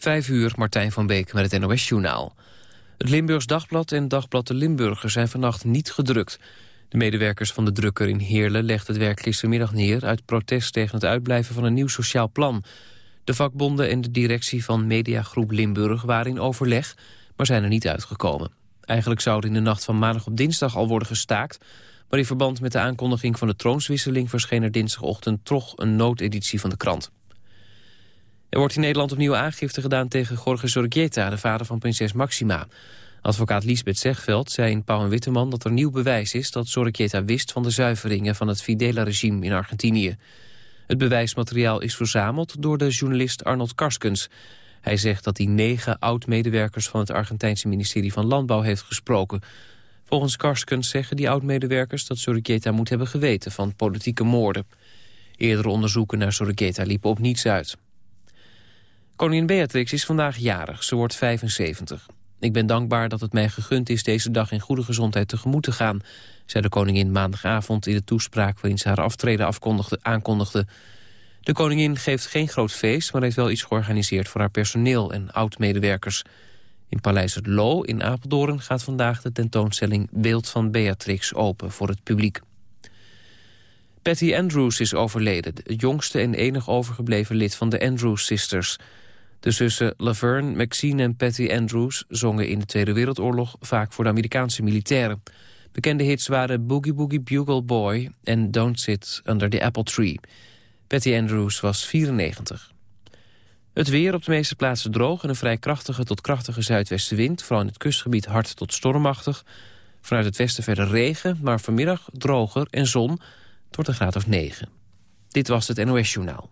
Vijf uur, Martijn van Beek met het NOS-journaal. Het Limburgs Dagblad en Dagblad de Limburger zijn vannacht niet gedrukt. De medewerkers van de drukker in Heerlen legden het werk gistermiddag neer... uit protest tegen het uitblijven van een nieuw sociaal plan. De vakbonden en de directie van Mediagroep Limburg waren in overleg... maar zijn er niet uitgekomen. Eigenlijk zou in de nacht van maandag op dinsdag al worden gestaakt... maar in verband met de aankondiging van de troonswisseling... verscheen er dinsdagochtend toch een noodeditie van de krant. Er wordt in Nederland opnieuw aangifte gedaan tegen Jorge Zorregieta... de vader van prinses Maxima. Advocaat Lisbeth Zegveld zei in Pauw en Witteman dat er nieuw bewijs is... dat Zorregieta wist van de zuiveringen van het Fidela-regime in Argentinië. Het bewijsmateriaal is verzameld door de journalist Arnold Karskens. Hij zegt dat hij negen oud-medewerkers van het Argentijnse ministerie van Landbouw heeft gesproken. Volgens Karskens zeggen die oud-medewerkers dat Sorigeta moet hebben geweten van politieke moorden. Eerdere onderzoeken naar Sorigeta liepen op niets uit. Koningin Beatrix is vandaag jarig, ze wordt 75. Ik ben dankbaar dat het mij gegund is deze dag in goede gezondheid tegemoet te gaan, zei de koningin maandagavond in de toespraak waarin ze haar aftreden afkondigde, aankondigde. De koningin geeft geen groot feest, maar heeft wel iets georganiseerd voor haar personeel en oud-medewerkers. In Paleis het Loo in Apeldoorn gaat vandaag de tentoonstelling Beeld van Beatrix open voor het publiek. Patty Andrews is overleden, het jongste en enig overgebleven lid van de Andrews Sisters. De zussen Laverne, Maxine en Patty Andrews zongen in de Tweede Wereldoorlog vaak voor de Amerikaanse militairen. Bekende hits waren Boogie Boogie Bugle Boy en Don't Sit Under the Apple Tree. Patty Andrews was 94. Het weer op de meeste plaatsen droog en een vrij krachtige tot krachtige zuidwestenwind. Vooral in het kustgebied hard tot stormachtig. Vanuit het westen verder regen, maar vanmiddag droger en zon. Wordt een graad of 9. Dit was het NOS Journaal.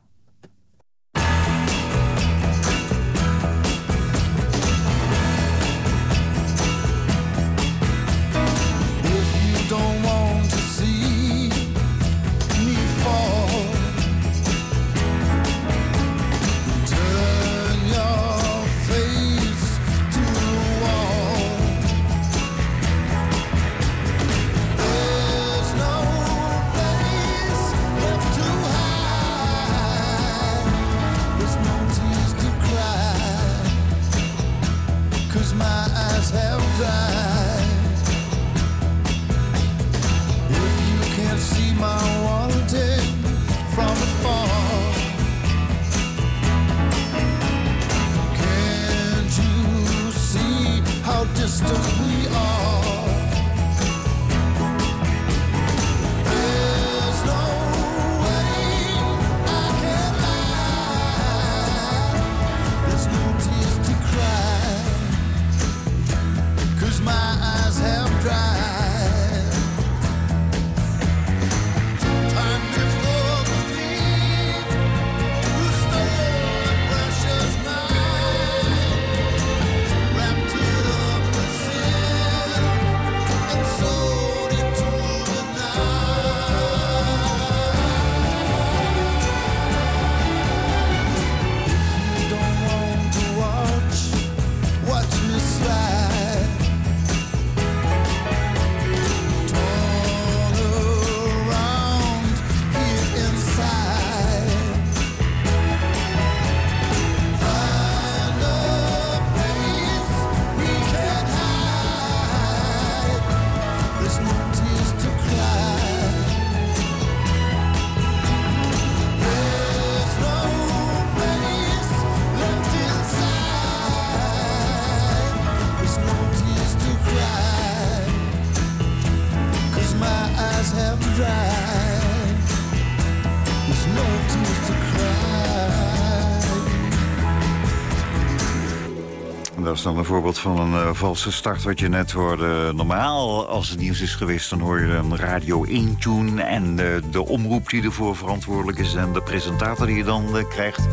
Dan een voorbeeld van een uh, valse start wat je net hoorde. Normaal, als het nieuws is geweest, dan hoor je een Radio 1-tune... en de omroep die ervoor verantwoordelijk is... en de presentator die je dan uh, krijgt.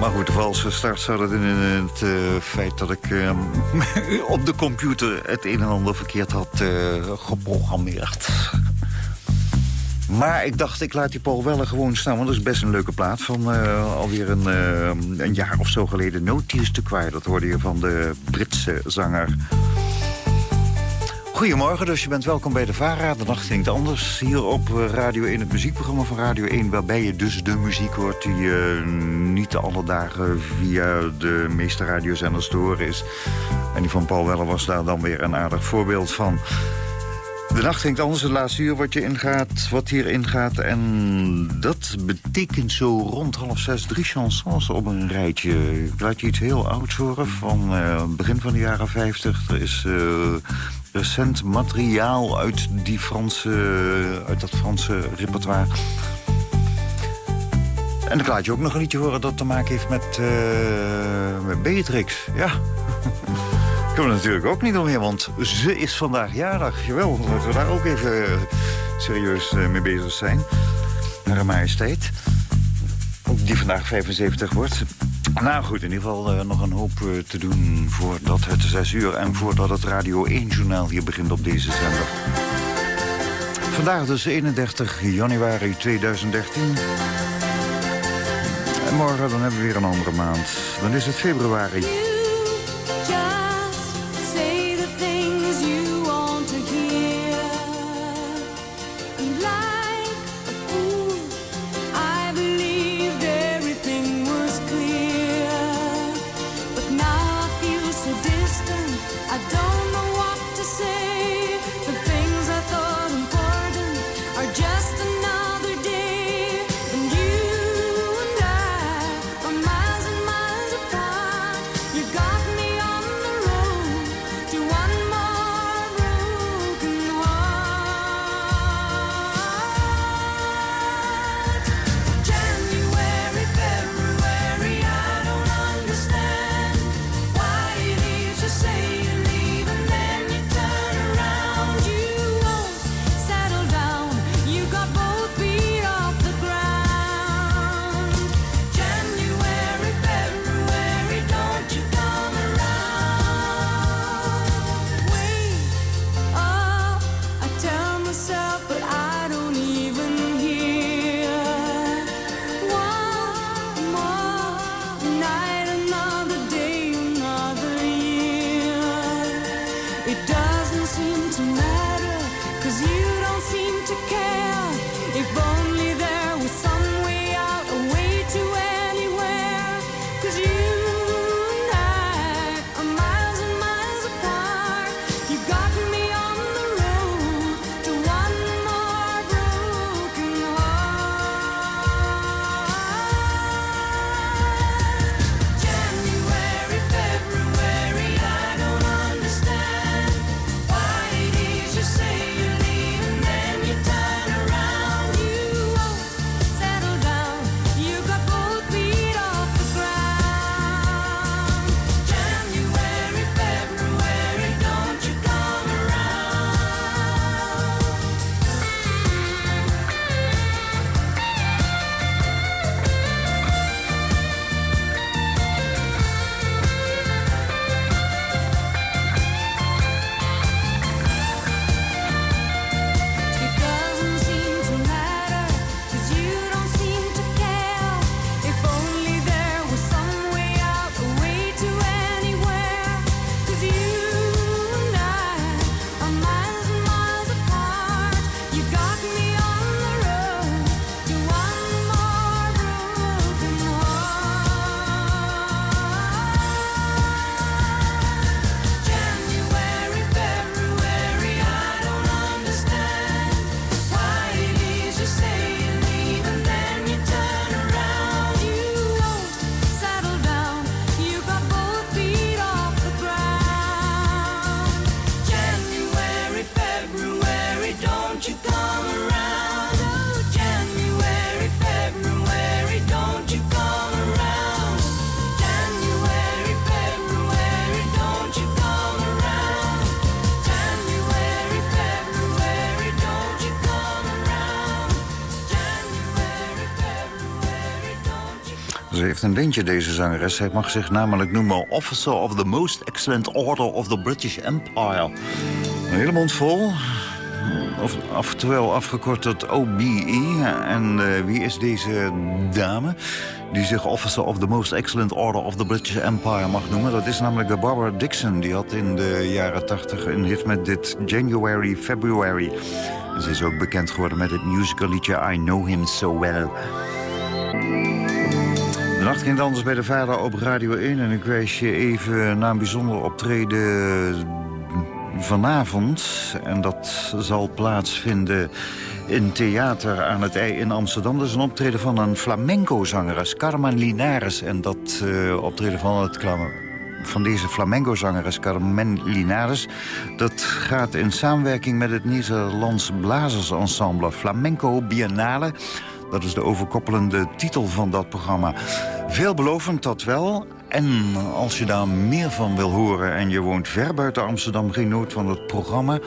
Maar goed, de valse start zat het in het feit dat ik ehm, op de computer... het een en ander verkeerd had geprogrammeerd. Maar ik dacht, ik laat die Paul Weller gewoon staan. Want dat is best een leuke plaat van uh, alweer een, uh, een jaar of zo geleden. No Tears to Cry, dat hoorde je van de Britse zanger. Goedemorgen, dus je bent welkom bij de VARA. De nacht klinkt anders. Hier op eh, Radio 1, het muziekprogramma van Radio 1... waarbij je dus de muziek hoort die niet alle dagen via de meeste radiozenders te horen is. En die van Paul Weller was daar dan weer een aardig voorbeeld van. De nacht klinkt anders, het laatste uur wat je ingaat, wat hier ingaat. En dat betekent zo rond half zes drie chansons op een rijtje. Ik laat je iets heel ouds horen van uh, begin van de jaren 50. Er is uh, recent materiaal uit, die Franse, uit dat Franse repertoire. En dan laat je ook nog een liedje horen dat te maken heeft met, uh, met Beatrix. Ja. Kunnen we natuurlijk ook niet omheen, want ze is vandaag jarig. Jawel, dat we daar ook even serieus mee bezig zijn. Hare majesteit. Die vandaag 75 wordt. Nou goed, in ieder geval uh, nog een hoop te doen voordat het 6 uur... en voordat het Radio 1-journaal hier begint op deze zender. Vandaag dus 31 januari 2013. En morgen dan hebben we weer een andere maand. Dan is het februari. Een lintje, deze zangeres. Hij mag zich namelijk noemen Officer of the Most Excellent Order of the British Empire. Een hele mond vol. of, oftewel afgekort tot OBE. En uh, wie is deze dame? Die zich Officer of the Most Excellent Order of the British Empire mag noemen. Dat is namelijk de Barbara Dixon. Die had in de jaren 80 een hit met dit January, February. Ze is ook bekend geworden met het musical liedje I Know Him So Well. Ging anders bij de vader op Radio 1. En ik wijs je even naar een bijzonder optreden vanavond. En dat zal plaatsvinden in Theater aan het IJ in Amsterdam. Dat is een optreden van een flamenco-zangeres, Carmen Linares. En dat uh, optreden van, het, van deze flamenco-zangeres, Carmen Linares... dat gaat in samenwerking met het Nederlands Blazersensemble Flamenco Biennale... Dat is de overkoppelende titel van dat programma. Veelbelovend dat wel. En als je daar meer van wil horen en je woont ver buiten Amsterdam... geen nood van het programma.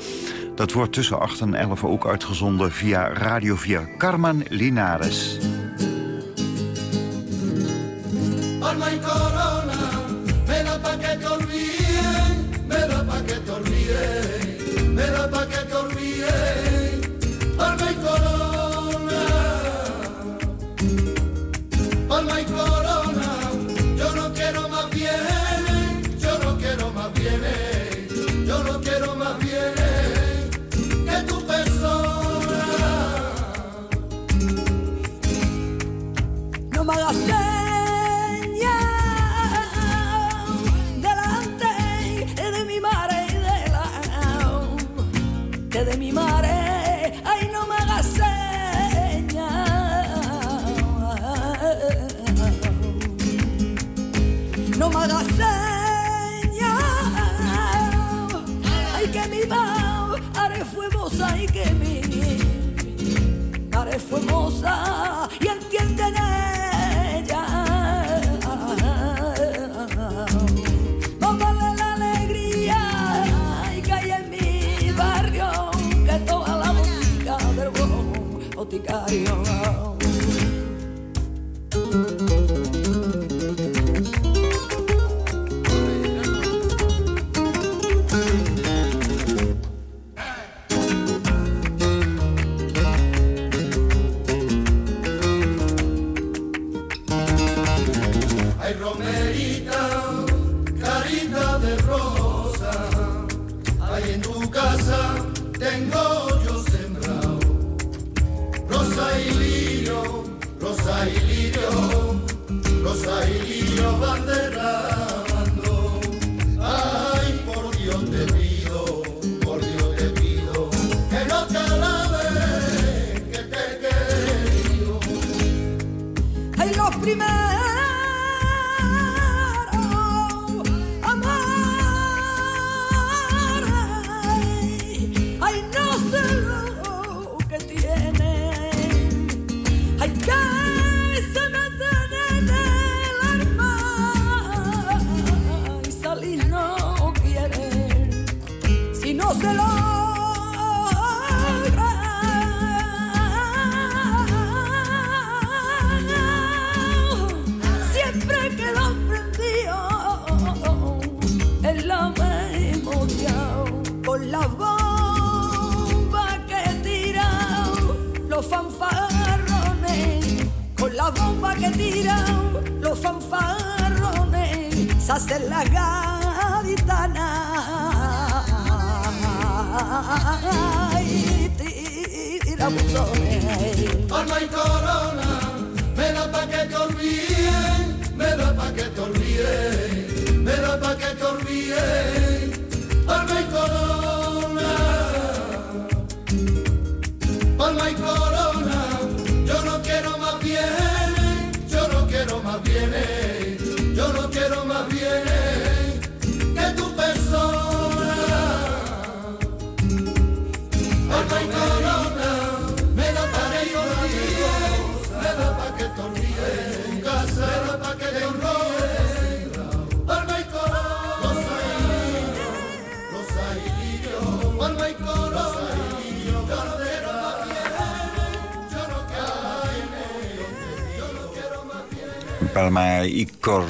Dat wordt tussen 8 en 11 ook uitgezonden via Radio via Carmen Linares. Me magaseña delante de mi mare de la de mi mare ay no magaseña no magaseña ay que mi mar haré fuimos ay que mi haré fuimos the audio.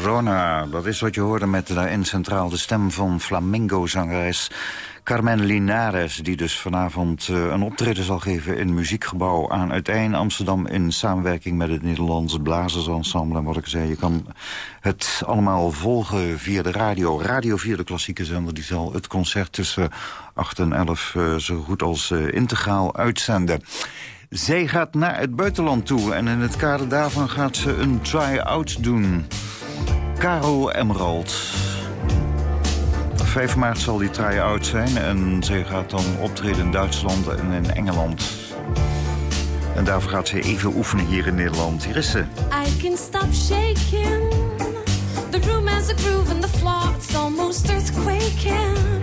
Corona. Dat is wat je hoorde met daarin centraal de stem van flamenco-zangeres Carmen Linares, die dus vanavond uh, een optreden zal geven... in Muziekgebouw aan Uiteen Amsterdam... in samenwerking met het Nederlandse Blazersensemble. En wat ik zei, je kan het allemaal volgen via de radio. Radio via de klassieke zender, die zal het concert tussen 8 en 11... Uh, zo goed als integraal uitzenden. Zij gaat naar het buitenland toe en in het kader daarvan gaat ze een try-out doen. Caro Emerald. 5 maart zal die try-out zijn en zij gaat dan optreden in Duitsland en in Engeland. En daarvoor gaat ze even oefenen hier in Nederland. Hier is ze. I can stop shaking. The room has a groove and the floor it's almost earthquaking.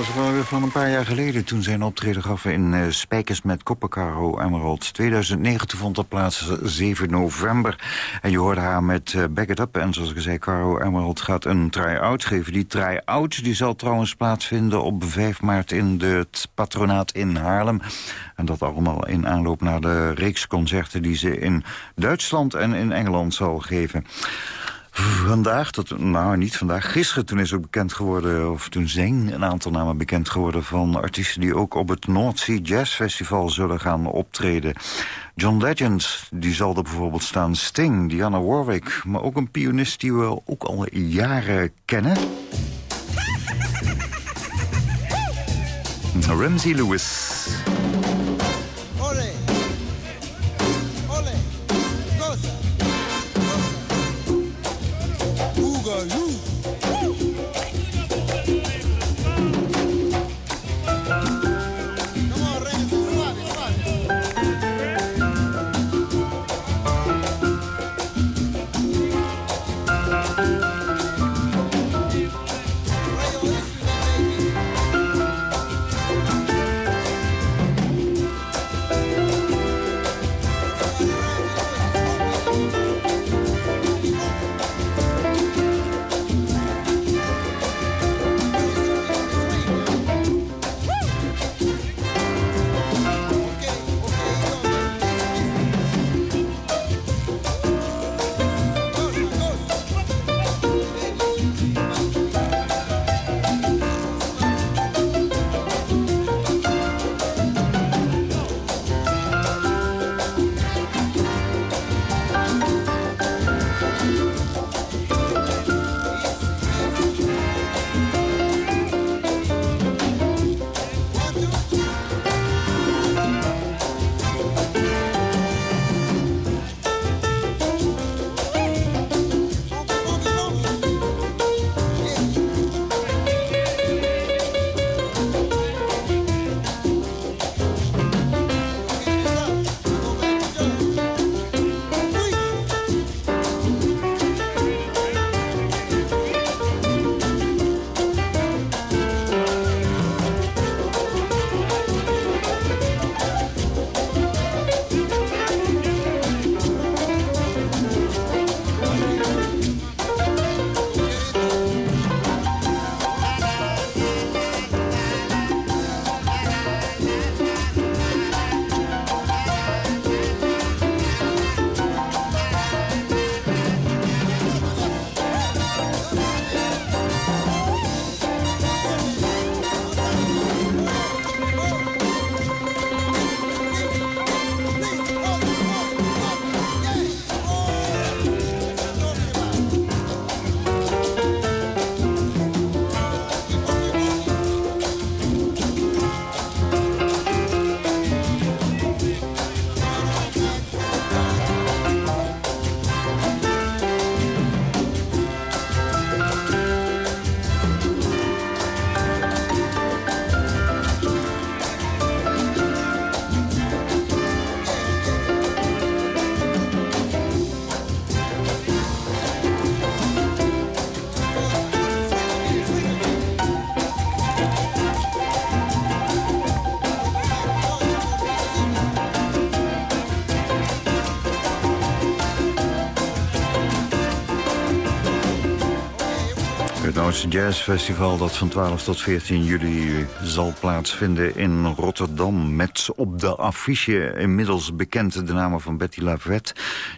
Is wel weer van een paar jaar geleden... toen zij een optreden gaf in uh, Spijkers met Koppen, Caro Emerald. 2009 vond dat plaats 7 november. En je hoorde haar met uh, Back It Up. En zoals ik zei, Caro Emerald gaat een try-out geven. Die try-out die zal trouwens plaatsvinden op 5 maart... in het patronaat in Haarlem. En dat allemaal in aanloop naar de reeks concerten... die ze in Duitsland en in Engeland zal geven. Vandaag, tot, nou niet vandaag, gisteren toen is ook bekend geworden... of toen zijn een aantal namen bekend geworden van artiesten... die ook op het North Sea Jazz Festival zullen gaan optreden. John Legend, die zal er bijvoorbeeld staan. Sting, Diana Warwick, maar ook een pianist die we ook al jaren kennen. Ramsey Lewis. Noordse Jazz Festival... dat van 12 tot 14 juli zal plaatsvinden in Rotterdam... met op de affiche inmiddels bekend de namen van Betty Lavette...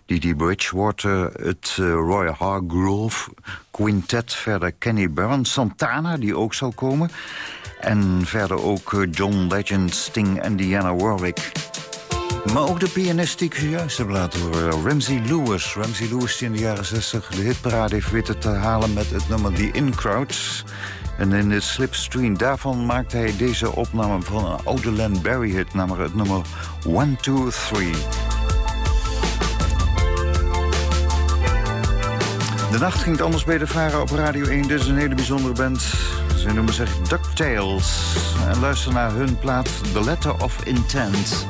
Didi Bridgewater, het uh, Roy Hargrove Quintet... verder Kenny Barron, Santana, die ook zal komen... en verder ook uh, John Legend, Sting en Diana Warwick... Maar ook de pianist die ik zojuist heb laten horen, Ramsey Lewis. Ramsey Lewis die in de jaren 60 de hitparade heeft weten te halen met het nummer The In Crowds. En in de slipstream daarvan maakte hij deze opname van een oude Len Barry hit, namelijk het nummer 1, 2, 3. De nacht ging het anders bij de Varen op Radio 1. Dit is een hele bijzondere band. Ze noemen zich DuckTales. En luister naar hun plaat The Letter of Intent.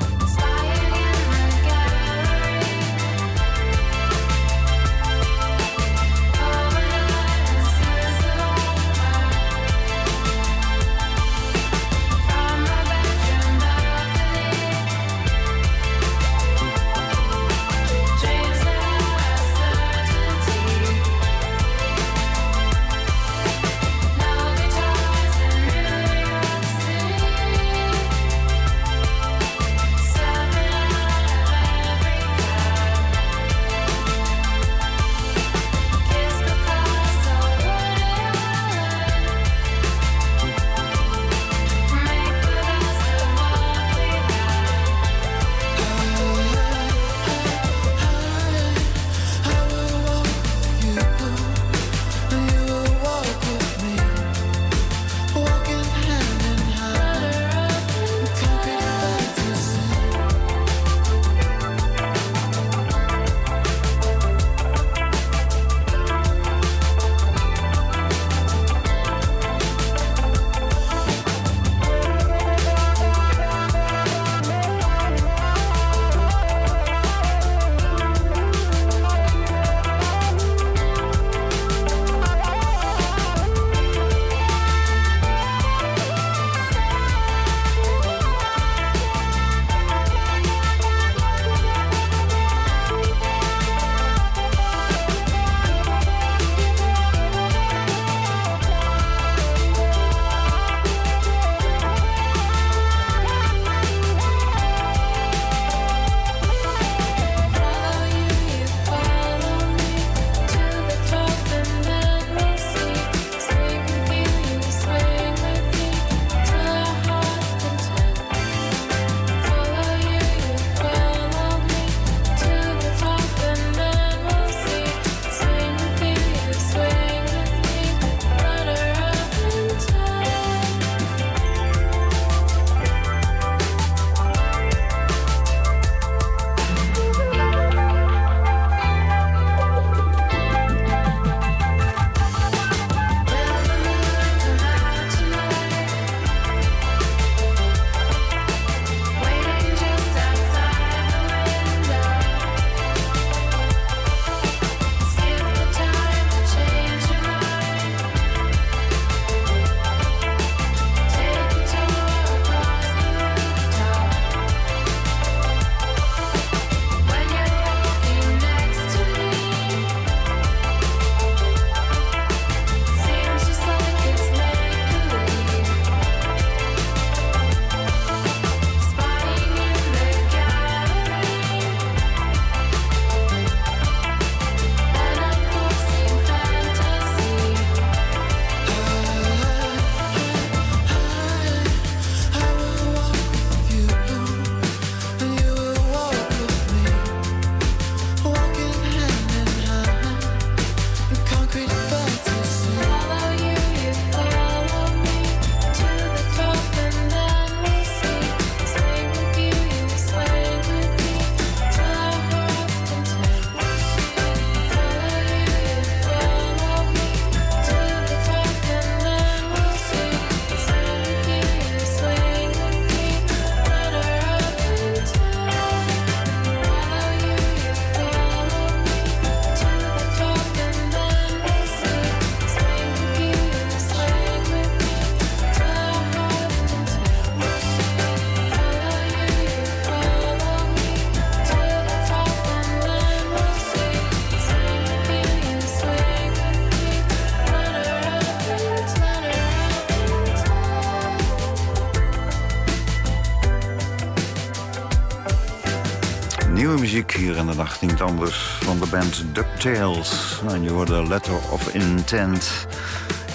Hier in de nacht, niet anders van de band DuckTales. En je hoorde Letter of Intent.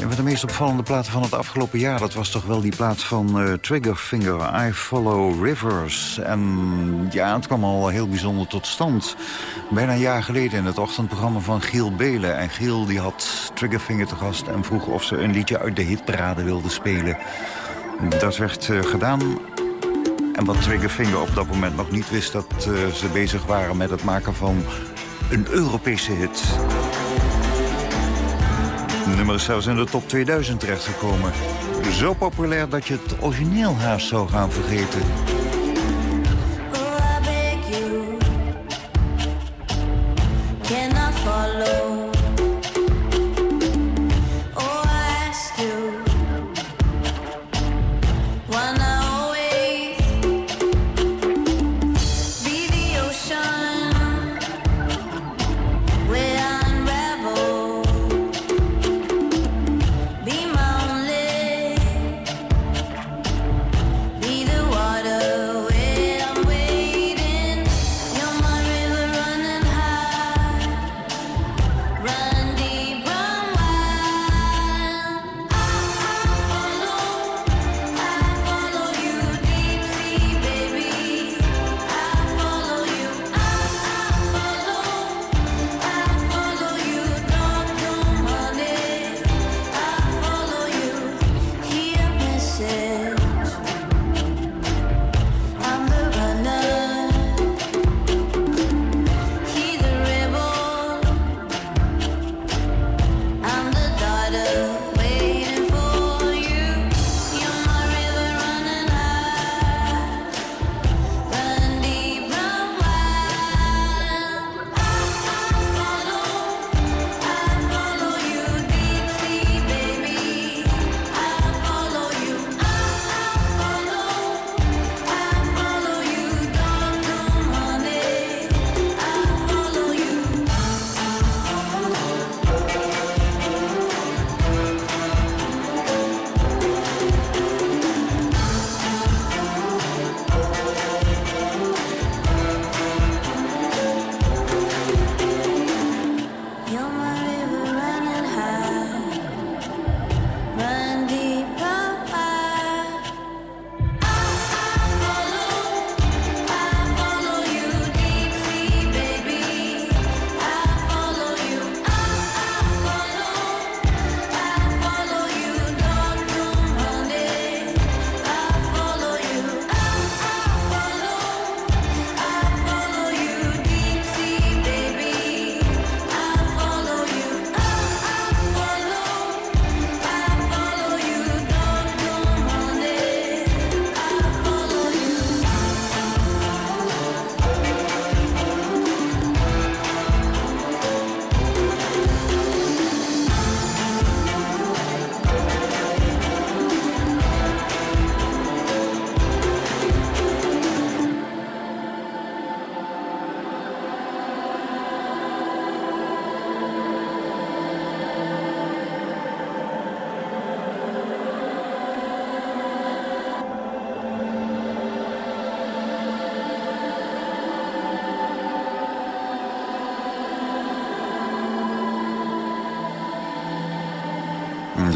Een van de meest opvallende platen van het afgelopen jaar... dat was toch wel die plaat van uh, Triggerfinger, I Follow Rivers. En ja, het kwam al heel bijzonder tot stand. Bijna een jaar geleden in het ochtendprogramma van Giel Belen. En Giel die had Triggerfinger te gast en vroeg of ze een liedje uit de hitparade wilde spelen. Dat werd uh, gedaan en wat Triggerfinger op dat moment nog niet wist... dat uh, ze bezig waren met het maken van een Europese hit. Het nummer is zelfs in de top 2000 terechtgekomen. Zo populair dat je het origineel haast zou gaan vergeten.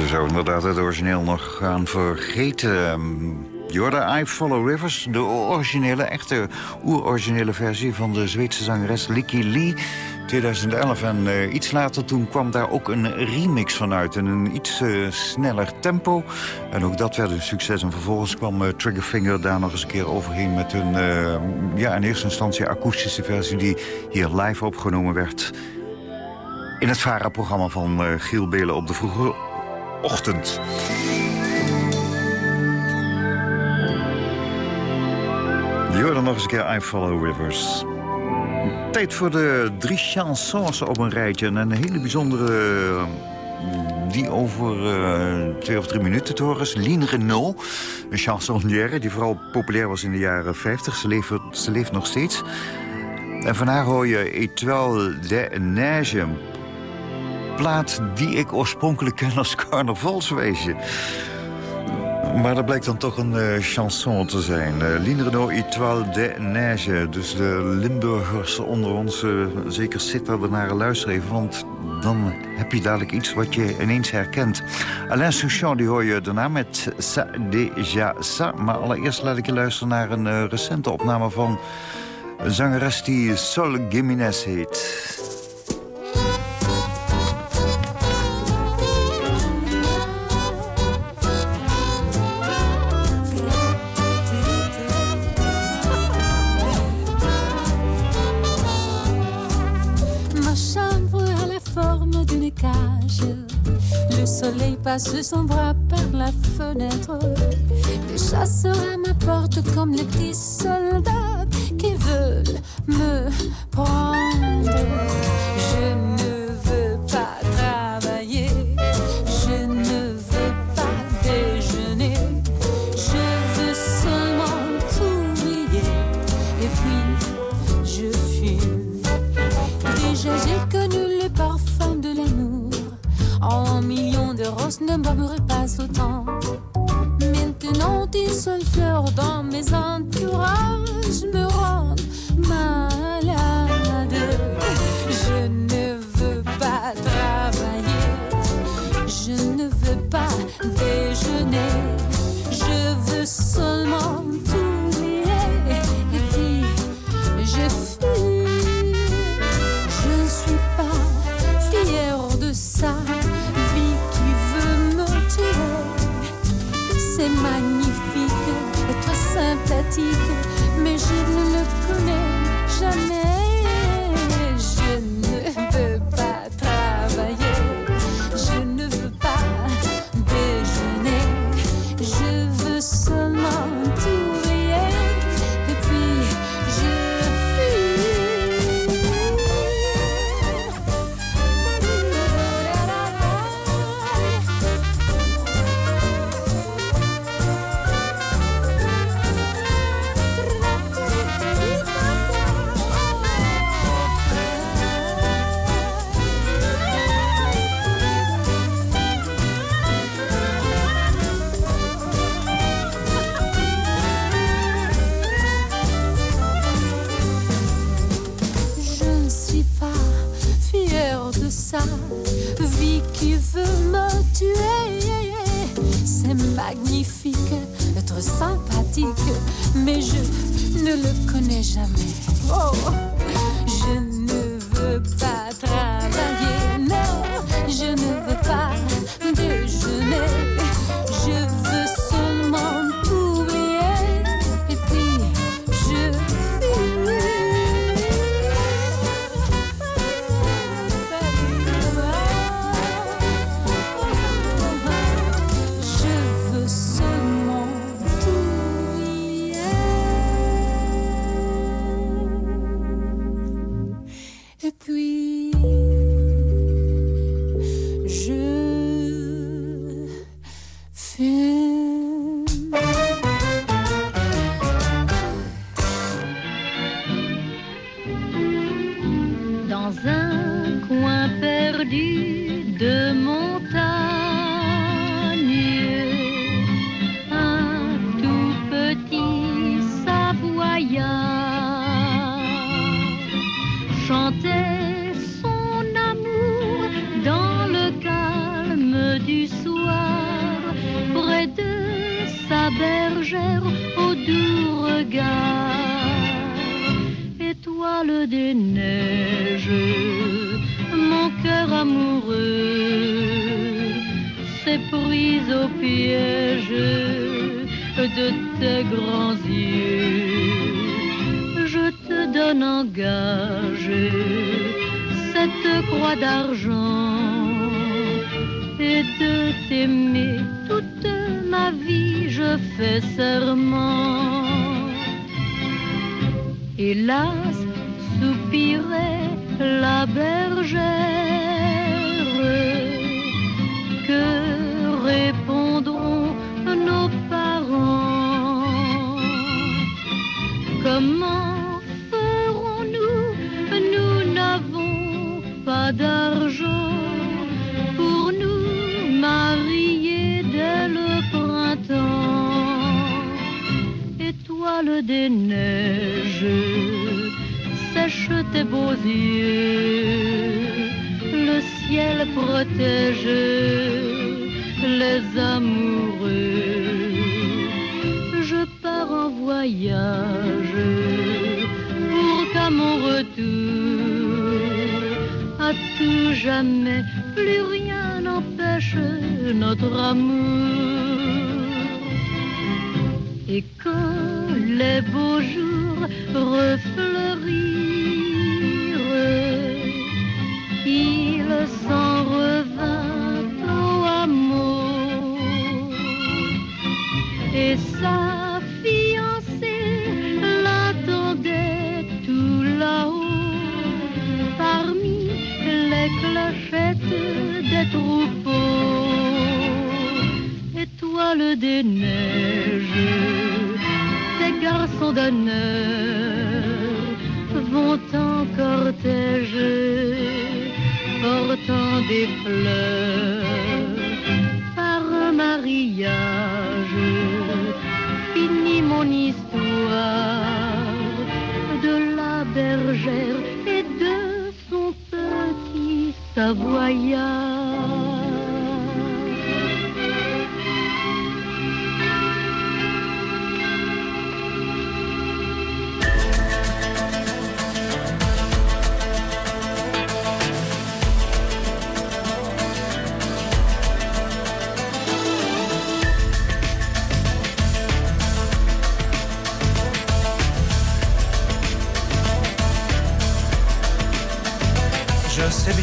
Zou inderdaad het origineel nog gaan vergeten. Jorda I Follow Rivers, de originele, echte oeroriginele versie van de Zweedse zangeres Licky Lee. 2011 en uh, iets later toen kwam daar ook een remix van uit. In een iets uh, sneller tempo. En ook dat werd een succes. En vervolgens kwam uh, Triggerfinger daar nog eens een keer overheen... met een ja, in eerste instantie akoestische versie... die hier live opgenomen werd... in het VARA-programma van Giel Belen op de vroege ochtend. Je hoorde nog eens een keer I Follow Rivers. Tijd voor de drie chansons op een rijtje. En een hele bijzondere die over uh, twee of drie minuten te horen is. Renault, een chansonnière die vooral populair was in de jaren 50. Ze leeft, ze leeft nog steeds. En van haar hoor je Etoile de Neige plaat die ik oorspronkelijk ken als carnavalsweesje. Maar dat blijkt dan toch een uh, chanson te zijn. Uh, L'Inreno Étoile de Neige. Dus de Limburgers onder ons uh, zeker zitten er naar luisteren. Want dan heb je dadelijk iets wat je ineens herkent. Alain Souchon, die hoor je daarna met Sa Déjà Sa. Maar allereerst laat ik je luisteren naar een recente opname van... een zangeres die Sol Gimenez heet. Son bras par la fenêtre. Le chasseur à ma porte comme les petits soldats qui veulent me prendre. Je ne veux pas travailler, je ne veux pas déjeuner, je veux seulement oublier. Et puis je fume. Déjà j'ai connu le parfum de l'amour en millions ne m'aimerait pas autant. Maintenant, une seule fleur dans mes entourages me rend malade. Je ne veux pas travailler, je ne veux pas déjeuner, je veux seulement yeux. Le ciel protège les amoureux. Je pars en voyage pour qu'à mon retour, à tout jamais, plus rien n'empêche notre amour. Et quand les beaux jours refleurirent,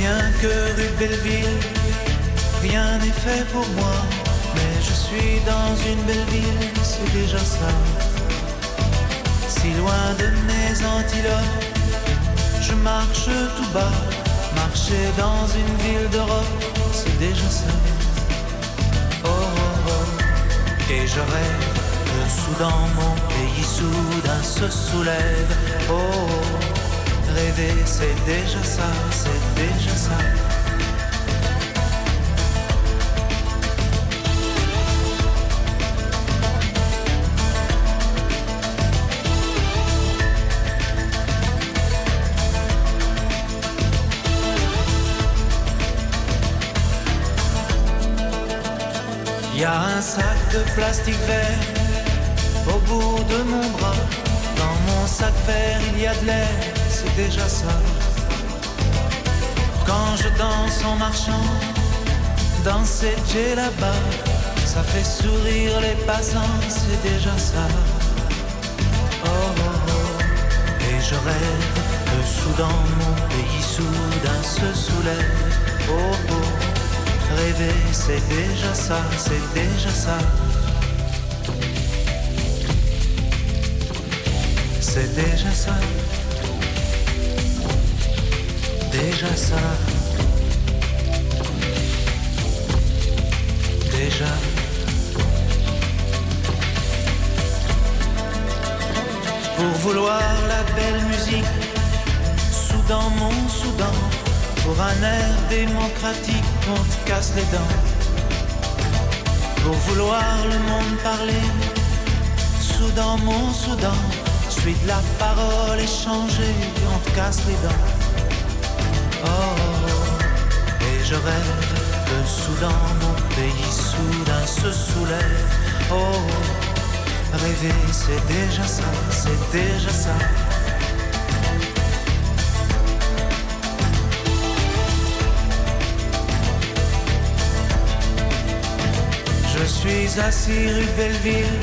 Bien que rue Belleville, rien n'est fait pour moi. Mais je suis dans une belle ville, c'est déjà ça. Si loin de mes antilopes, je marche tout bas. Marcher dans une ville d'Europe, c'est déjà ça. Oh, oh, oh. Et je rêve que soudain mon pays soudain se soulève. Oh, oh. Rêver, c'est déjà ça, c'est déjà ça. Y a un sac de plastique vert au bout de mon bras. Dans mon sac vert, il y a de l'air, c'est déjà ça. Quand je danse en marchant, danser j'ai là-bas, ça fait sourire les passants, c'est déjà ça. Oh, oh, oh. Et je rêve que soudain mon pays soudain se soulève. Oh, oh. Rêver, c'est déjà ça, c'est déjà ça. C'est déjà ça. Déjà ça. Déjà. Pour vouloir la belle musique, Soudan, mon Soudan, pour un air démocratique, on te casse les dents. Pour vouloir le monde parler, Soudan, mon Soudan, suis de la parole échangée, on te casse les dents. Oh, et je rêve que soudain mon pays soudain se soulève. Oh, rêver c'est déjà ça, c'est déjà ça. Je suis assis rue Belleville,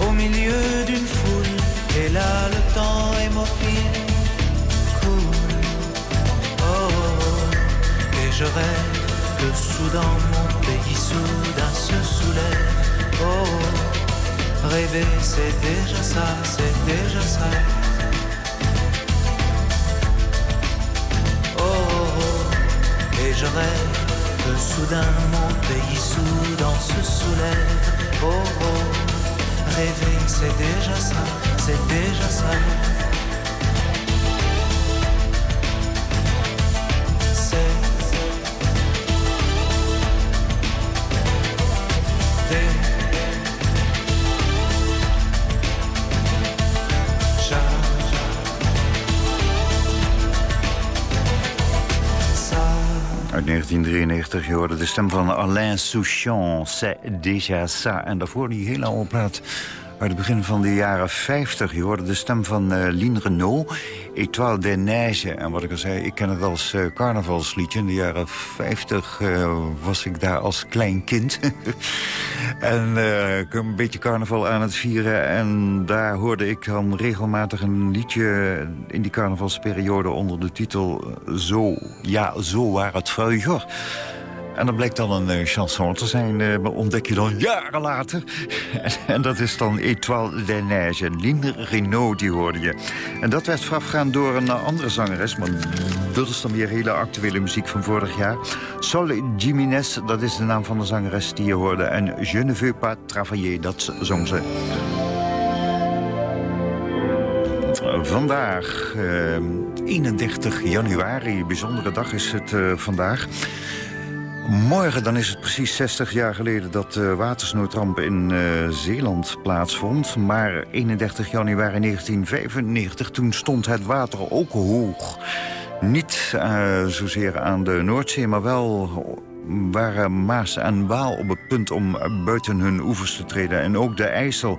au milieu d'une foule, et là le temps hémophile coule. Je rêve que soudain mon pays soudain se soulève. Oh, rêver c'est déjà ça, c'est déjà ça. Oh, oh, oh. et je rêve que soudain mon pays soudain se soulève. Oh, oh, rêver c'est déjà ça, c'est déjà ça. 1993, je hoorde de stem van Alain Souchon, C'est déjà ça. En daarvoor die hele oude plaat uit het begin van de jaren 50. Je hoorde de stem van uh, Renault, Étoile des Neiges. En wat ik al zei, ik ken het als uh, carnavalsliedje. In de jaren 50 uh, was ik daar als klein kind. en ik een beetje carnaval aan het vieren. En daar hoorde ik dan regelmatig een liedje in die carnavalsperiode... onder de titel Zo, ja, zo waar het vroeger... En dat bleek dan een uh, chanson te zijn, uh, ontdek je dan jaren later. en, en, dat is dan Étoile des Neiges. Linde Renault, die hoorde je. En dat werd voorafgaan door een andere zangeres... maar dat is dan weer hele actuele muziek van vorig jaar. Sol Jiménez, dat is de naam van de zangeres die je hoorde. En Je ne veux pas travailler, dat zong ze. Vandaag, uh, 31 januari, bijzondere dag is het vandaag... Morgen dan is het precies 60 jaar geleden dat de watersnoodramp in uh, Zeeland plaatsvond. Maar 31 januari 1995, toen stond het water ook hoog. Niet uh, zozeer aan de Noordzee, maar wel waren Maas en Waal op het punt om buiten hun oevers te treden. En ook de IJssel.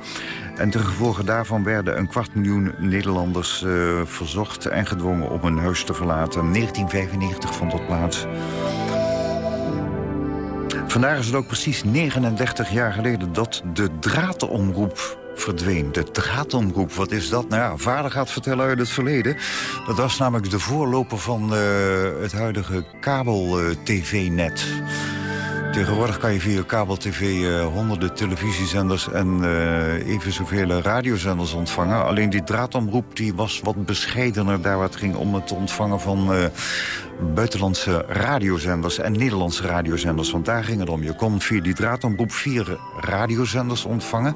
En ten gevolge daarvan werden een kwart miljoen Nederlanders verzocht en gedwongen om hun huis te verlaten. 1995 vond dat plaats. Vandaag is het ook precies 39 jaar geleden dat de draadomroep verdween. De draadomroep, wat is dat? Nou ja, vader gaat vertellen uit het verleden. Dat was namelijk de voorloper van uh, het huidige kabel-tv-net. Tegenwoordig kan je via kabel-tv uh, honderden televisiezenders en uh, even zoveel radiozenders ontvangen. Alleen die draadomroep die was wat bescheidener daar wat ging om het ontvangen van uh, buitenlandse radiozenders en Nederlandse radiozenders. Want daar ging het om. Je kon via die draadomroep vier radiozenders ontvangen.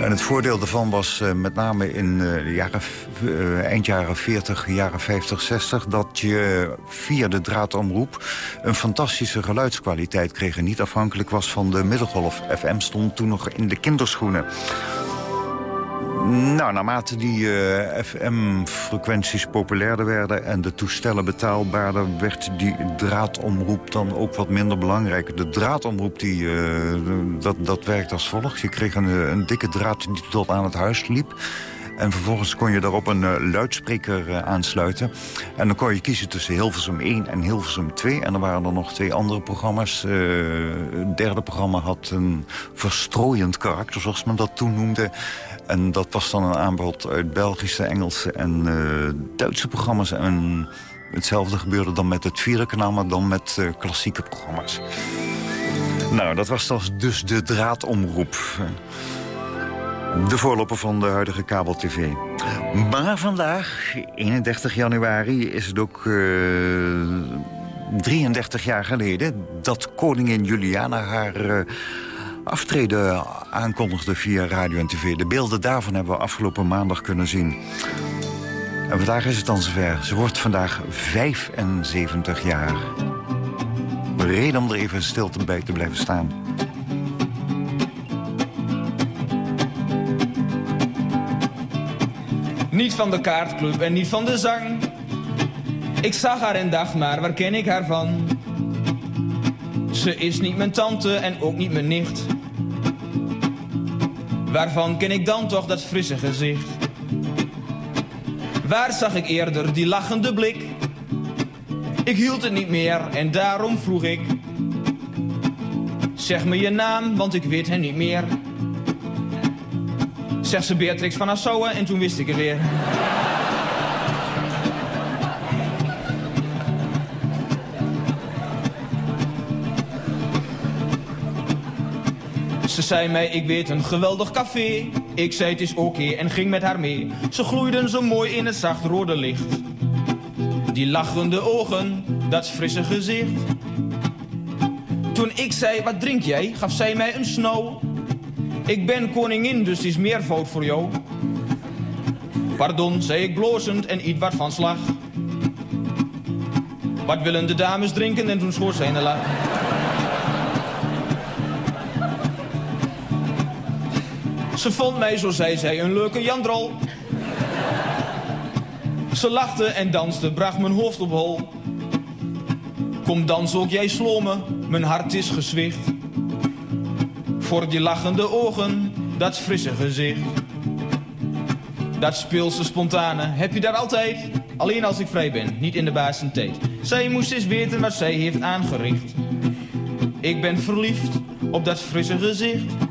En het voordeel daarvan was uh, met name in uh, de jaren, uh, eind jaren 40, jaren 50, 60... dat je via de draadomroep een fantastische geluidskwaliteit kreeg... en niet afhankelijk was van de middengolf. FM stond toen nog in de kinderschoenen. Nou, naarmate die uh, FM-frequenties populairder werden... en de toestellen betaalbaarder... werd die draadomroep dan ook wat minder belangrijk. De draadomroep, die, uh, dat, dat werkt als volgt. Je kreeg een, een dikke draad die tot aan het huis liep... En vervolgens kon je daarop een luidspreker aansluiten. En dan kon je kiezen tussen Hilversum 1 en Hilversum 2. En er waren er nog twee andere programma's. Het derde programma had een verstrooiend karakter, zoals men dat toen noemde. En dat was dan een aanbod uit Belgische, Engelse en Duitse programma's. En hetzelfde gebeurde dan met het vierde kanaal, maar dan met klassieke programma's. Nou, dat was dus de draadomroep. De voorloper van de huidige kabel-tv. Maar vandaag, 31 januari, is het ook uh, 33 jaar geleden... dat koningin Juliana haar aftreden aankondigde via radio en tv. De beelden daarvan hebben we afgelopen maandag kunnen zien. En vandaag is het dan zover. Ze wordt vandaag 75 jaar. Reden om er even stil bij te blijven staan. Niet van de kaartclub en niet van de zang. Ik zag haar en dacht maar, waar ken ik haar van? Ze is niet mijn tante en ook niet mijn nicht. Waarvan ken ik dan toch dat frisse gezicht? Waar zag ik eerder die lachende blik? Ik hield het niet meer en daarom vroeg ik. Zeg me je naam, want ik weet hem niet meer. Zegt ze Beatrix van Nassau en toen wist ik het weer. Ze zei mij, ik weet een geweldig café. Ik zei, het is oké en ging met haar mee. Ze gloeiden zo mooi in het zacht rode licht. Die lachende ogen, dat frisse gezicht. Toen ik zei, wat drink jij, gaf zij mij een snow. Ik ben koningin, dus is meer fout voor jou. Pardon, zei ik blozend en iets wat van slag. Wat willen de dames drinken? En toen schoot zij in de lach. Ze vond mij, zo zei zij, een leuke jandrol. Ze lachte en danste, bracht mijn hoofd op hol. Kom dan ook jij slommen, mijn hart is gezwicht. Voor die lachende ogen, dat frisse gezicht. Dat speelse spontane, heb je daar altijd? Alleen als ik vrij ben, niet in de baas en tijd. Zij moest eens weten wat zij heeft aangericht. Ik ben verliefd op dat frisse gezicht.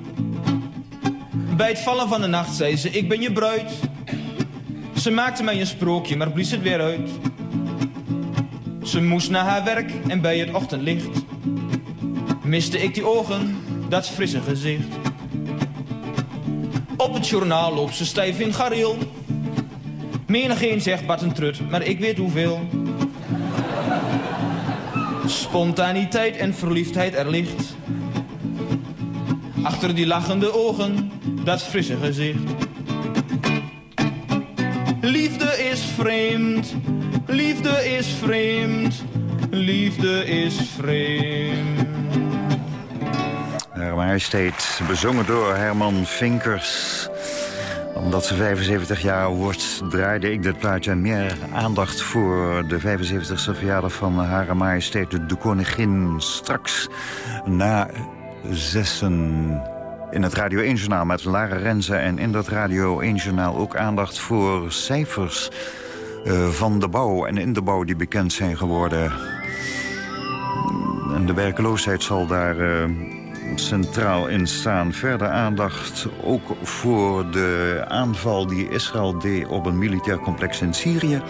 Bij het vallen van de nacht zei ze, ik ben je bruid. Ze maakte mij een sprookje, maar blies het weer uit. Ze moest naar haar werk en bij het ochtendlicht miste ik die ogen, dat frisse gezicht. Op het journaal loopt ze stijf in gareel. Menigeen zegt wat een trut, maar ik weet hoeveel. Spontaniteit en verliefdheid er ligt. Achter die lachende ogen, dat frisse gezicht. Liefde is vreemd, liefde is vreemd, liefde is vreemd. Haar Majesteit, bezongen door Herman Vinkers. Omdat ze 75 jaar wordt, draaide ik dit plaatje meer aandacht voor de 75e verjaardag van Hare Majesteit de Koningin. Straks na zessen in het Radio 1-journaal met Lara Renze. En in dat Radio 1-journaal ook aandacht voor cijfers uh, van de bouw en in de bouw die bekend zijn geworden. En de werkloosheid zal daar... Uh, centraal in staan. Verder aandacht ook voor de aanval die Israël deed op een militair complex in Syrië.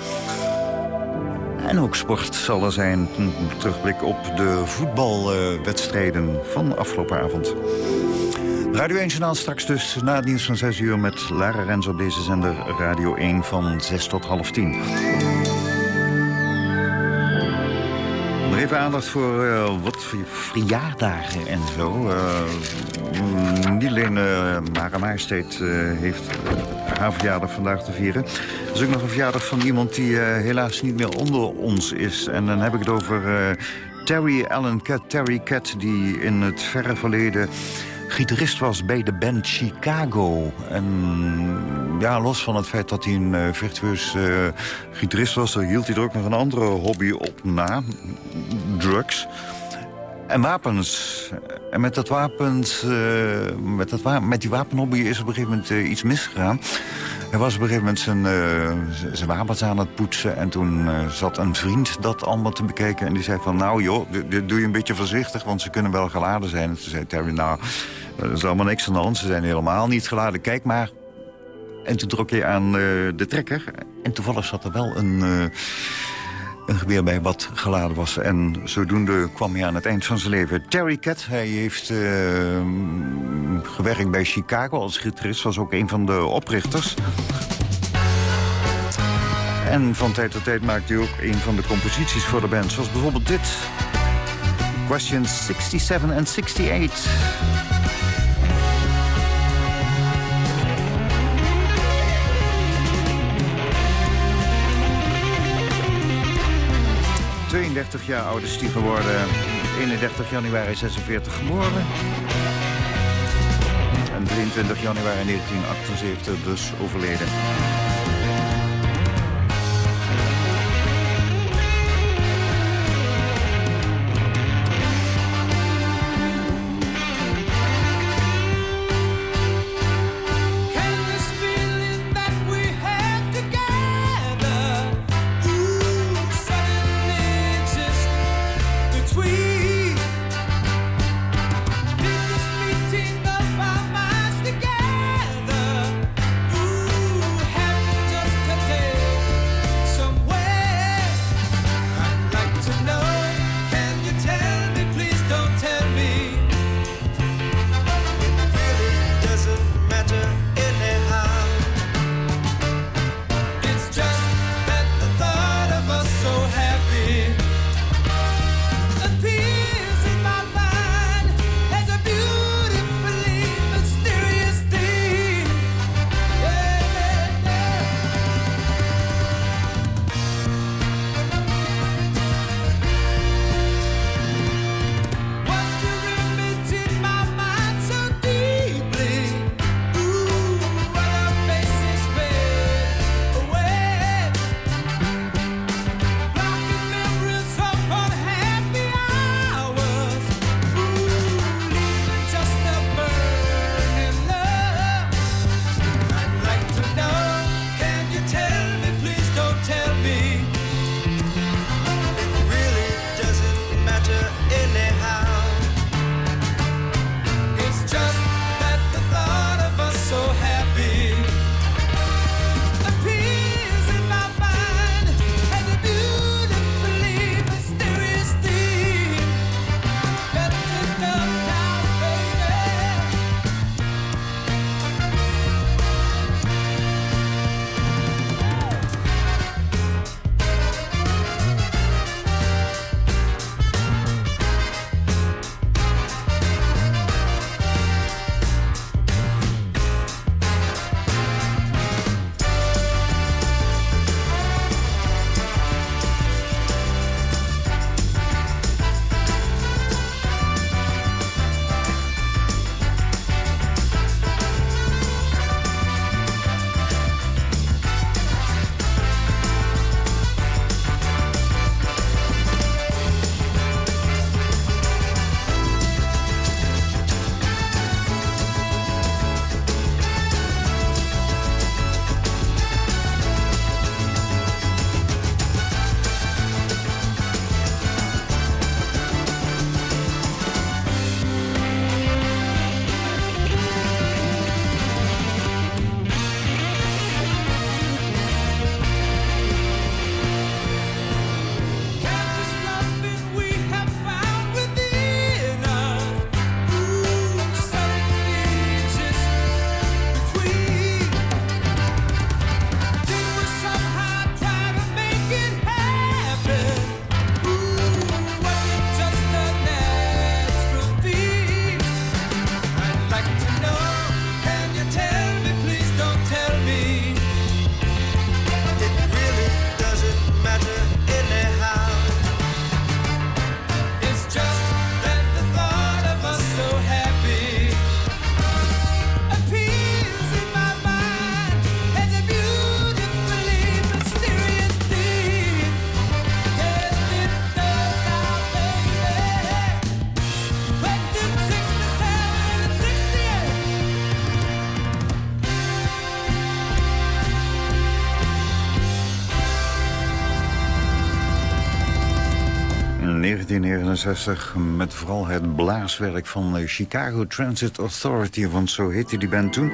En ook sport zal er zijn. Een terugblik op de voetbalwedstrijden van afgelopen avond. Radio 1 Journaal straks dus na het nieuws van 6 uur... met Lara Rens op deze zender Radio 1 van 6 tot half 10. Nog even aandacht voor uh, wat verjaardagen en zo. Uh, niet alleen uh, Mara Majesteit heeft haar verjaardag vandaag te vieren. Er is ook nog een verjaardag van iemand die helaas niet meer onder ons is. En dan heb ik het over Terry Allen Cat. Terry Cat, die in het verre verleden gitarist was bij de band Chicago. En ja, los van het feit dat hij een uh, virtueus uh, gitarist was... hield hij er ook nog een andere hobby op na. Drugs. En wapens. En met, dat wapens, uh, met, dat wa met die wapenhobby is op een gegeven moment iets misgegaan. Hij was op een gegeven moment zijn, zijn wapens aan het poetsen... en toen zat een vriend dat allemaal te bekijken... en die zei van, nou joh, doe je een beetje voorzichtig... want ze kunnen wel geladen zijn. En toen zei Terry, nou, er is allemaal niks aan de hand. Ze zijn helemaal niet geladen. Kijk maar. En toen trok hij aan uh, de trekker. En toevallig zat er wel een, een geweer bij wat geladen was. En zodoende kwam hij aan het eind van zijn leven. Terry Cat, hij heeft uh, gewerkt bij Chicago als gitarist. Was ook een van de oprichters. En van tijd tot tijd maakte hij ook een van de composities voor de band. Zoals bijvoorbeeld dit. Questions 67 en 68. 32 jaar oud is hij geworden. 31 januari 46 geboren. En 23 januari 1978 dus overleden. 1969 met vooral het blaaswerk van de Chicago Transit Authority, want zo heette die band toen.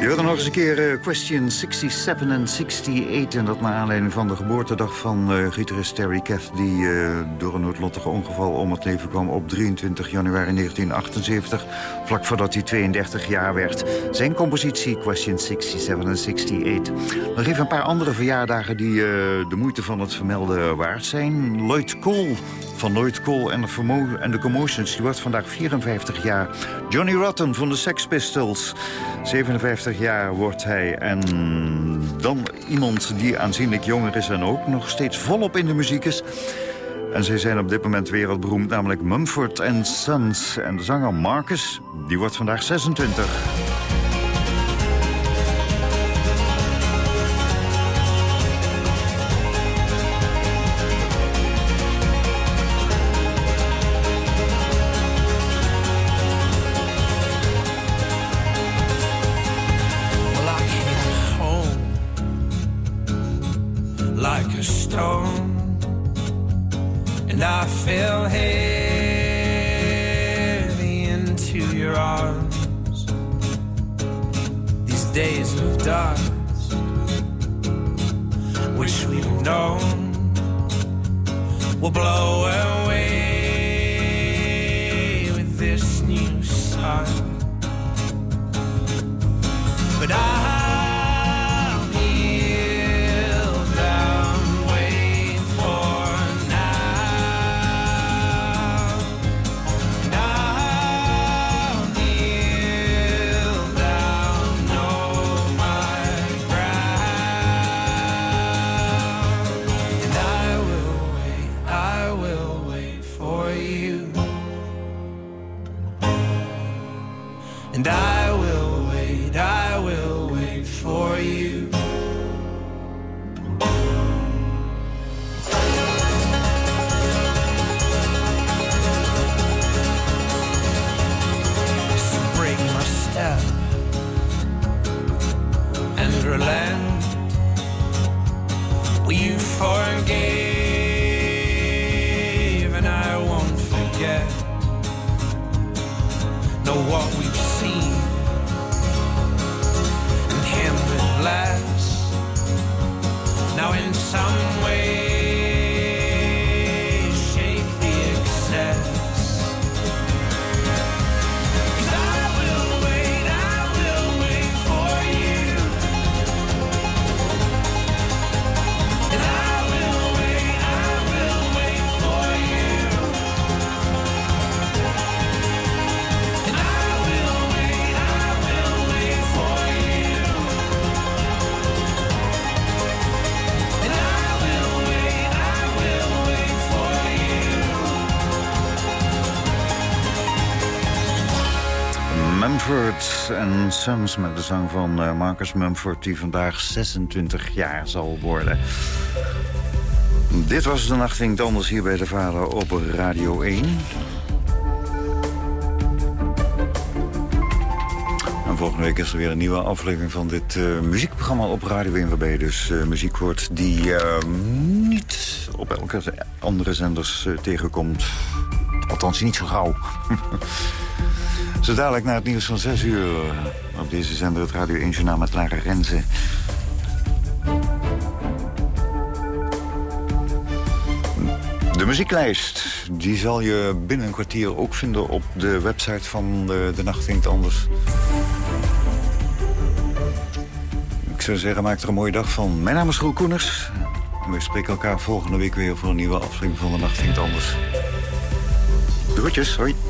Je hoorde nog eens een keer uh, Question 67 en 68... en dat naar aanleiding van de geboortedag van uh, gitarist Terry Kath... die uh, door een noodlottig ongeval om het leven kwam op 23 januari 1978... vlak voordat hij 32 jaar werd. Zijn compositie Question 67 en 68. Nog even een paar andere verjaardagen die de moeite van het vermelden waard zijn. Lloyd Cole van Lloyd Cole en de, en Commotions. Die wordt vandaag 54 jaar. Johnny Rotten van de Sex Pistols. 57 jaar wordt hij. En dan iemand die aanzienlijk jonger is en ook nog steeds volop in de muziek is. En zij zijn op dit moment wereldberoemd, namelijk Mumford Sons. En de zanger Marcus, die wordt vandaag 26. En Met de zang van uh, Marcus Mumford... die vandaag 26 jaar zal worden. Dit was de Nacht Anders hier bij de Vader op Radio 1. En volgende week is er weer een nieuwe aflevering van dit uh, muziekprogramma op Radio 1... waarbij dus uh, muziek hoort die niet op elke andere zenders tegenkomt. Althans, niet zo gauw. Zo dadelijk na het nieuws van 6 uur eh, op deze zender het Radio 1 Journaal met Lara Renze. De muzieklijst die zal je binnen een kwartier ook vinden op de website van de, de Nacht Anders. Ik zou zeggen, maak er een mooie dag van. Mijn naam is Roel Koeners. En we spreken elkaar volgende week weer voor een nieuwe aflevering van de Nacht Anders. Groetjes, hoi.